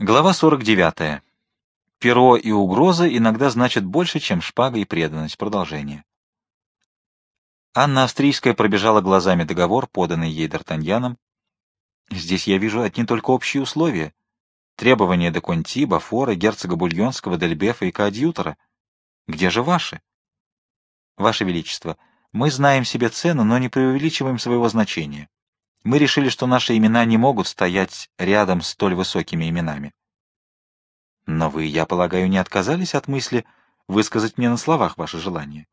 Глава 49. Перо и угроза иногда значат больше, чем шпага и преданность. Продолжение. Анна Австрийская пробежала глазами договор, поданный ей Д'Артаньяном. Здесь я вижу одни только общие условия. Требования де Конти, Бафора, герцога Бульонского, Дельбефа и Коадьютора. Где же ваши? Ваше Величество, мы знаем себе цену, но не преувеличиваем своего значения. Мы решили, что наши имена не могут стоять рядом с столь высокими именами. Но вы, я полагаю, не отказались от мысли высказать мне на словах ваше желание.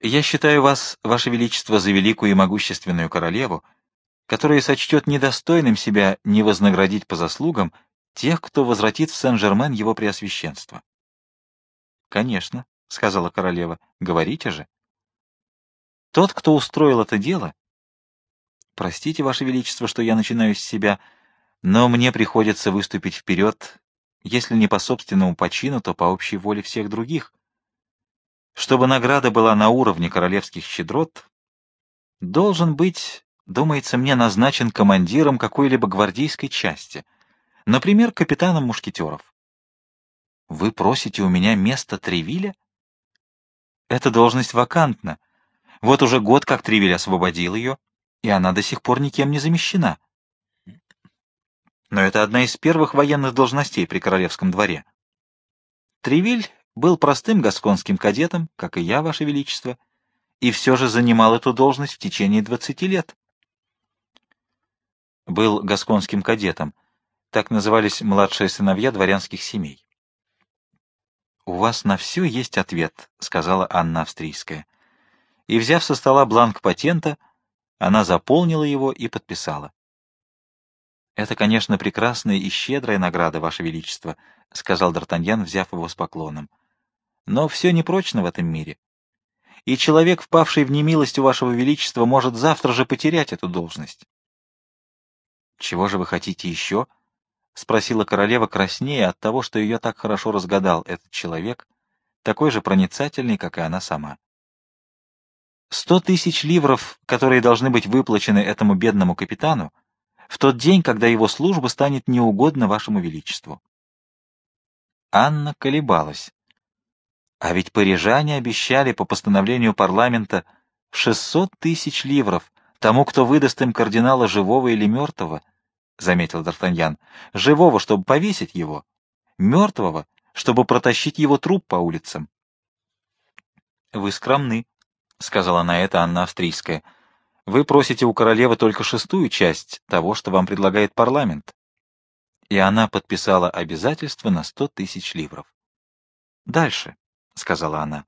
Я считаю вас, ваше величество, за великую и могущественную королеву, которая сочтет недостойным себя не вознаградить по заслугам тех, кто возвратит в Сен-Жермен его преосвященство. — Конечно, — сказала королева, — говорите же. Тот, кто устроил это дело, Простите, Ваше Величество, что я начинаю с себя, но мне приходится выступить вперед, если не по собственному почину, то по общей воле всех других. Чтобы награда была на уровне королевских щедрот, должен быть, думается мне, назначен командиром какой-либо гвардейской части, например, капитаном мушкетеров. Вы просите у меня место Тревиля? Эта должность вакантна. Вот уже год, как Тревиль освободил ее, и она до сих пор никем не замещена. Но это одна из первых военных должностей при королевском дворе. Тревиль был простым гасконским кадетом, как и я, Ваше Величество, и все же занимал эту должность в течение двадцати лет. Был гасконским кадетом. Так назывались младшие сыновья дворянских семей. «У вас на все есть ответ», — сказала Анна Австрийская. И, взяв со стола бланк патента, она заполнила его и подписала. «Это, конечно, прекрасная и щедрая награда, Ваше Величество», — сказал Д'Артаньян, взяв его с поклоном. «Но все непрочно в этом мире. И человек, впавший в немилость у Вашего Величества, может завтра же потерять эту должность». «Чего же вы хотите еще?» — спросила королева краснее от того, что ее так хорошо разгадал этот человек, такой же проницательный, как и она сама. Сто тысяч ливров, которые должны быть выплачены этому бедному капитану, в тот день, когда его служба станет неугодна вашему величеству. Анна колебалась. А ведь парижане обещали по постановлению парламента шестьсот тысяч ливров тому, кто выдаст им кардинала живого или мертвого, — заметил Д'Артаньян, — живого, чтобы повесить его, мертвого, чтобы протащить его труп по улицам. — Вы скромны, — сказала на это Анна Австрийская, — вы просите у королевы только шестую часть того, что вам предлагает парламент. И она подписала обязательство на сто тысяч ливров. «Дальше», — сказала она.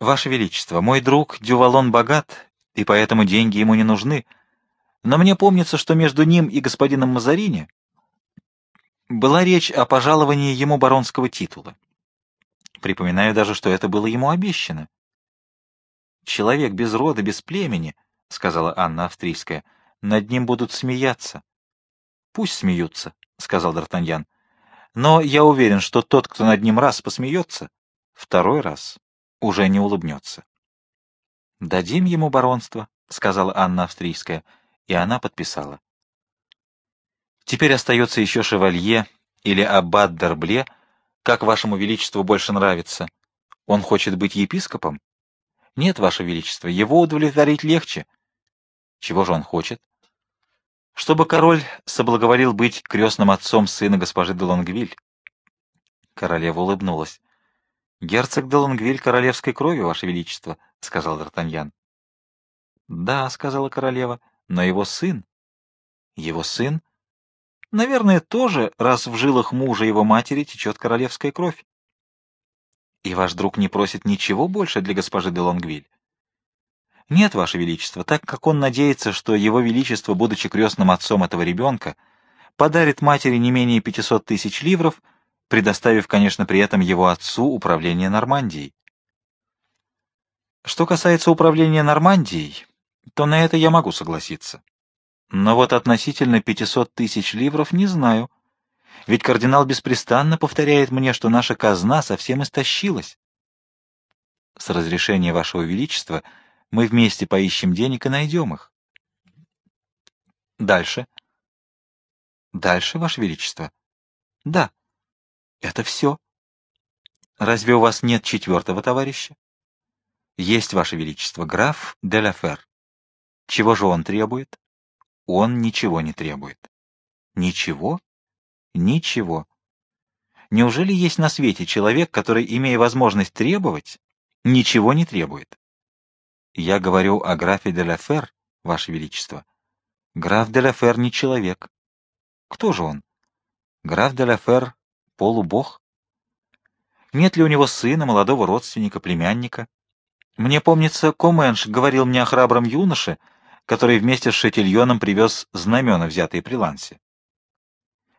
«Ваше Величество, мой друг Дювалон богат, и поэтому деньги ему не нужны, но мне помнится, что между ним и господином Мазарини была речь о пожаловании ему баронского титула. Припоминаю даже, что это было ему обещано. Человек без рода, без племени, — сказала Анна Австрийская, — над ним будут смеяться. — Пусть смеются, — сказал Д'Артаньян. — Но я уверен, что тот, кто над ним раз посмеется, второй раз уже не улыбнется. — Дадим ему баронство, — сказала Анна Австрийская, и она подписала. Теперь остается еще шевалье или аббат Д'Арбле, как вашему величеству больше нравится. Он хочет быть епископом? Нет, Ваше Величество, его удовлетворить легче. Чего же он хочет? Чтобы король соблаговолил быть крестным отцом сына госпожи де Лонгвиль. Королева улыбнулась. — Герцог де Лонгвиль королевской крови, Ваше Величество, — сказал Д'Артаньян. — Да, — сказала королева, — но его сын. — Его сын? — Наверное, тоже, раз в жилах мужа его матери течет королевская кровь. И ваш друг не просит ничего больше для госпожи де Лонгвиль? Нет, ваше величество, так как он надеется, что его величество, будучи крестным отцом этого ребенка, подарит матери не менее 500 тысяч ливров, предоставив, конечно, при этом его отцу управление Нормандией. Что касается управления Нормандией, то на это я могу согласиться. Но вот относительно 500 тысяч ливров не знаю. Ведь кардинал беспрестанно повторяет мне, что наша казна совсем истощилась. С разрешения вашего величества мы вместе поищем денег и найдем их. Дальше. Дальше, Ваше Величество? Да. Это все. Разве у вас нет четвертого товарища? Есть, Ваше Величество, граф де ла Фер. Чего же он требует? Он ничего не требует. Ничего? Ничего. Неужели есть на свете человек, который, имея возможность требовать, ничего не требует? Я говорю о графе де ла Фер, Ваше Величество. Граф де ла Фер не человек. Кто же он? Граф де ла Фер — полубог? Нет ли у него сына, молодого родственника, племянника? Мне помнится, Коменш говорил мне о храбром юноше, который вместе с Шетильоном привез знамена, взятые при Лансе.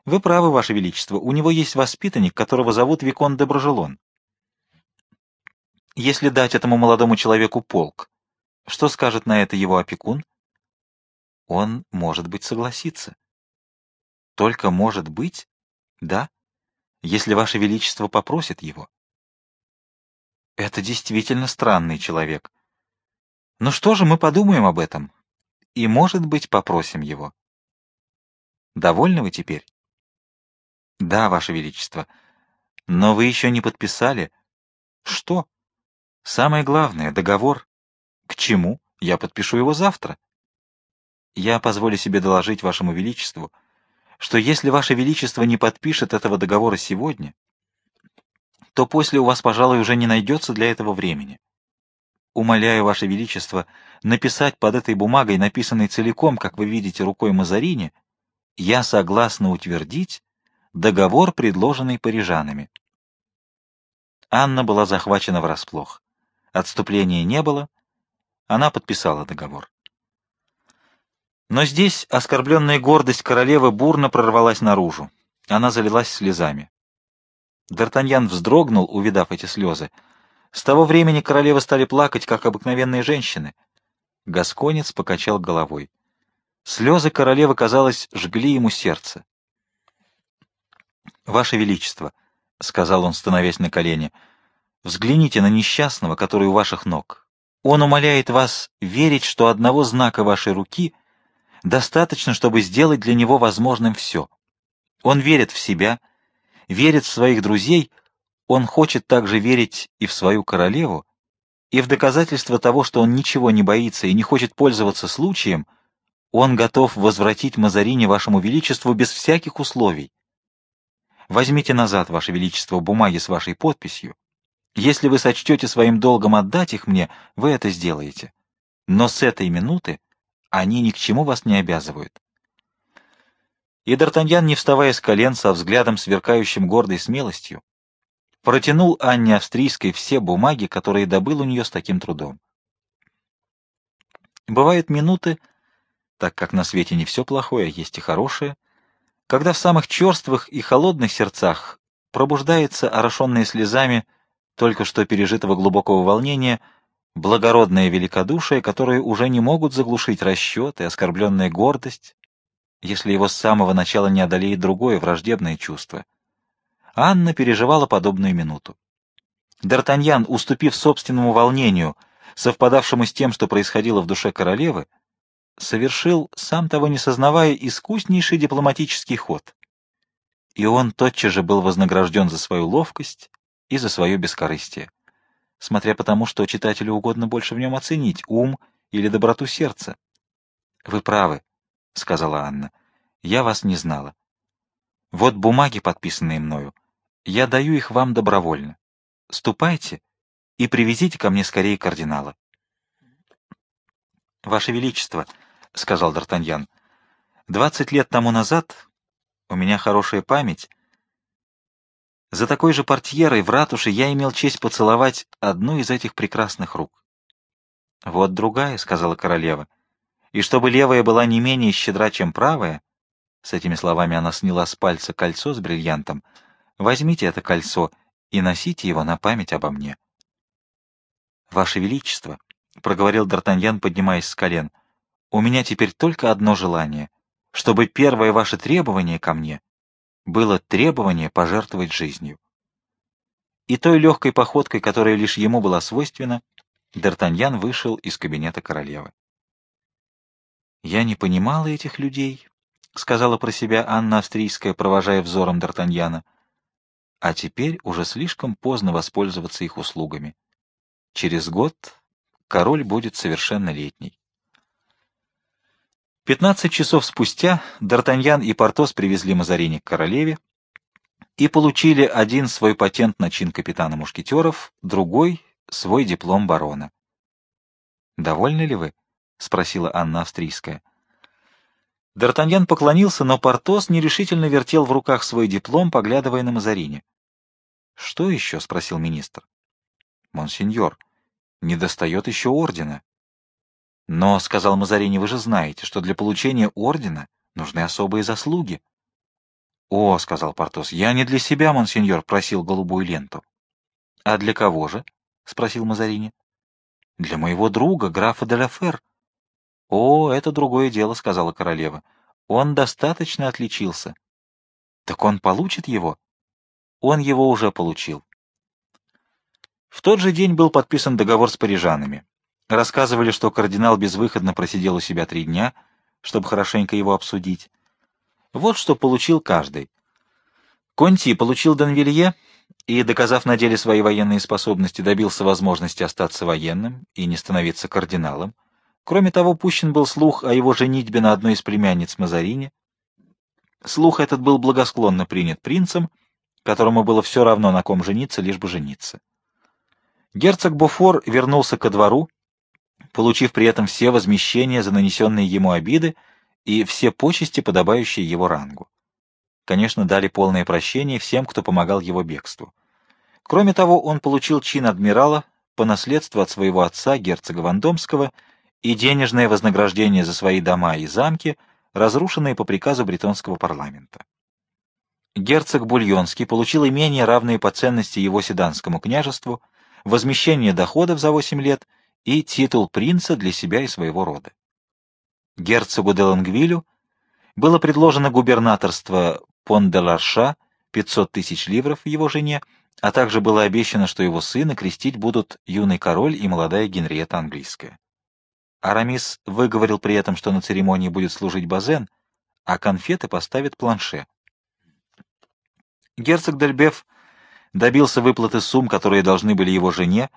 Вы правы, Ваше Величество, у него есть воспитанник, которого зовут Викон де Брожелон. Если дать этому молодому человеку полк, что скажет на это его опекун? Он, может быть, согласится. Только может быть? Да, если Ваше Величество попросит его. Это действительно странный человек. Ну что же, мы подумаем об этом. И, может быть, попросим его. Довольны вы теперь? Да, Ваше Величество. Но вы еще не подписали. Что? Самое главное — договор. К чему? Я подпишу его завтра. Я позволю себе доложить Вашему Величеству, что если Ваше Величество не подпишет этого договора сегодня, то после у вас, пожалуй, уже не найдется для этого времени. Умоляю, Ваше Величество, написать под этой бумагой, написанной целиком, как вы видите, рукой Мазарини, я согласна утвердить договор, предложенный парижанами. Анна была захвачена врасплох. Отступления не было, она подписала договор. Но здесь оскорбленная гордость королевы бурно прорвалась наружу. Она залилась слезами. Д'Артаньян вздрогнул, увидав эти слезы. С того времени королевы стали плакать, как обыкновенные женщины. Гасконец покачал головой. Слезы королевы, казалось, жгли ему сердце. «Ваше Величество», — сказал он, становясь на колени, — «взгляните на несчастного, который у ваших ног. Он умоляет вас верить, что одного знака вашей руки — достаточно, чтобы сделать для него возможным все. Он верит в себя, верит в своих друзей, он хочет также верить и в свою королеву, и в доказательство того, что он ничего не боится и не хочет пользоваться случаем, он готов возвратить Мазарини вашему величеству без всяких условий. Возьмите назад, ваше величество, бумаги с вашей подписью. Если вы сочтете своим долгом отдать их мне, вы это сделаете. Но с этой минуты они ни к чему вас не обязывают. И Д'Артаньян, не вставая с колен, со взглядом сверкающим гордой смелостью, протянул Анне Австрийской все бумаги, которые добыл у нее с таким трудом. Бывают минуты, так как на свете не все плохое, есть и хорошее, когда в самых черствых и холодных сердцах пробуждается, орошенное слезами только что пережитого глубокого волнения, благородное великодушие, которое уже не могут заглушить расчет и оскорбленная гордость, если его с самого начала не одолеет другое враждебное чувство. Анна переживала подобную минуту. Д'Артаньян, уступив собственному волнению, совпадавшему с тем, что происходило в душе королевы, совершил, сам того не сознавая, искуснейший дипломатический ход. И он тотчас же был вознагражден за свою ловкость и за свое бескорыстие смотря по тому, что читателю угодно больше в нем оценить, ум или доброту сердца. — Вы правы, — сказала Анна. — Я вас не знала. Вот бумаги, подписанные мною. Я даю их вам добровольно. Ступайте и привезите ко мне скорее кардинала. — Ваше Величество, — сказал Д'Артаньян, — двадцать лет тому назад, у меня хорошая память, за такой же портьерой в ратуше я имел честь поцеловать одну из этих прекрасных рук. — Вот другая, — сказала королева, — и чтобы левая была не менее щедра, чем правая, с этими словами она сняла с пальца кольцо с бриллиантом, возьмите это кольцо и носите его на память обо мне. — Ваше Величество, — проговорил Д'Артаньян, поднимаясь с колен, — у меня теперь только одно желание, чтобы первое ваше требование ко мне — было требование пожертвовать жизнью. И той легкой походкой, которая лишь ему была свойственна, Д'Артаньян вышел из кабинета королевы. «Я не понимала этих людей», — сказала про себя Анна Австрийская, провожая взором Д'Артаньяна. А теперь уже слишком поздно воспользоваться их услугами. Через год король будет совершеннолетний. Пятнадцать часов спустя Д'Артаньян и Портос привезли Мазарини к королеве и получили один свой патент на чин капитана мушкетеров, другой — свой диплом барона. «Довольны ли вы?» — спросила Анна Австрийская. Д'Артаньян поклонился, но Портос нерешительно вертел в руках свой диплом, поглядывая на Мазарини. «Что еще?» — спросил министр. «Монсеньор, не достает еще ордена». «Но, — сказал Мазарини, — вы же знаете, что для получения ордена нужны особые заслуги». «О, — сказал Портос, — я не для себя, монсеньор, просил голубую ленту». «А для кого же?» — спросил Мазарини. «Для моего друга, графа де Лафер». «О, это другое дело», — сказала королева. «Он достаточно отличился». «Так он получит его?» Он его уже получил. В тот же день был подписан договор с парижанами. Рассказывали, что кардинал безвыходно просидел у себя три дня, чтобы хорошенько его обсудить. Вот что получил каждый. Конти получил Данвилье и, доказав на деле свои военные способности, добился возможности остаться военным и не становиться кардиналом. Кроме того, пущен был слух о его женитьбе на одной из племянниц Мазарини. Слух этот был благосклонно принят принцем, которому было все равно, на ком жениться, лишь бы жениться. Герцог Бофор вернулся ко двору, получив при этом все возмещения за нанесенные ему обиды и все почести, подобающие его рангу. Конечно, дали полное прощение всем, кто помогал его бегству. Кроме того, он получил чин адмирала по наследству от своего отца, герцога Вандомского, и денежное вознаграждение за свои дома и замки, разрушенные по приказу бретонского парламента. Герцог Бульонский получил имение, равные по ценности его седанскому княжеству, возмещение доходов за 8 лет и титул принца для себя и своего рода. Герцогу де Лангвилю было предложено губернаторство Пон-де-Ларша, 500 тысяч ливров его жене, а также было обещано, что его сына крестить будут юный король и молодая Генриетта английская. Арамис выговорил при этом, что на церемонии будет служить Базен, а конфеты поставит планше. Герцог Дельбеф добился выплаты сумм, которые должны были его жене,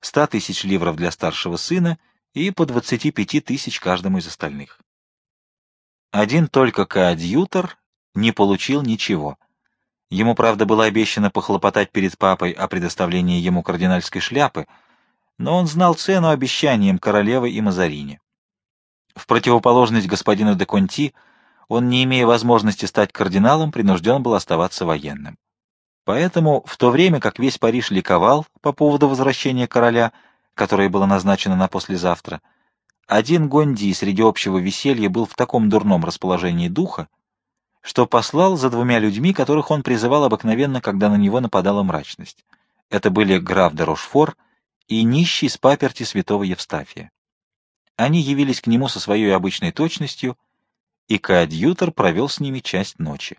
100 тысяч ливров для старшего сына и по 25 тысяч каждому из остальных. Один только коадьютор не получил ничего. Ему, правда, было обещано похлопотать перед папой о предоставлении ему кардинальской шляпы, но он знал цену обещаниям королевы и Мазарини. В противоположность господину де Конти, он, не имея возможности стать кардиналом, принужден был оставаться военным. Поэтому, в то время как весь Париж ликовал по поводу возвращения короля, которое было назначено на послезавтра, один Гонди среди общего веселья был в таком дурном расположении духа, что послал за двумя людьми, которых он призывал обыкновенно, когда на него нападала мрачность. Это были граф де Рошфор и нищий с паперти святого Евстафия. Они явились к нему со своей обычной точностью, и коадьютор провел с ними часть ночи.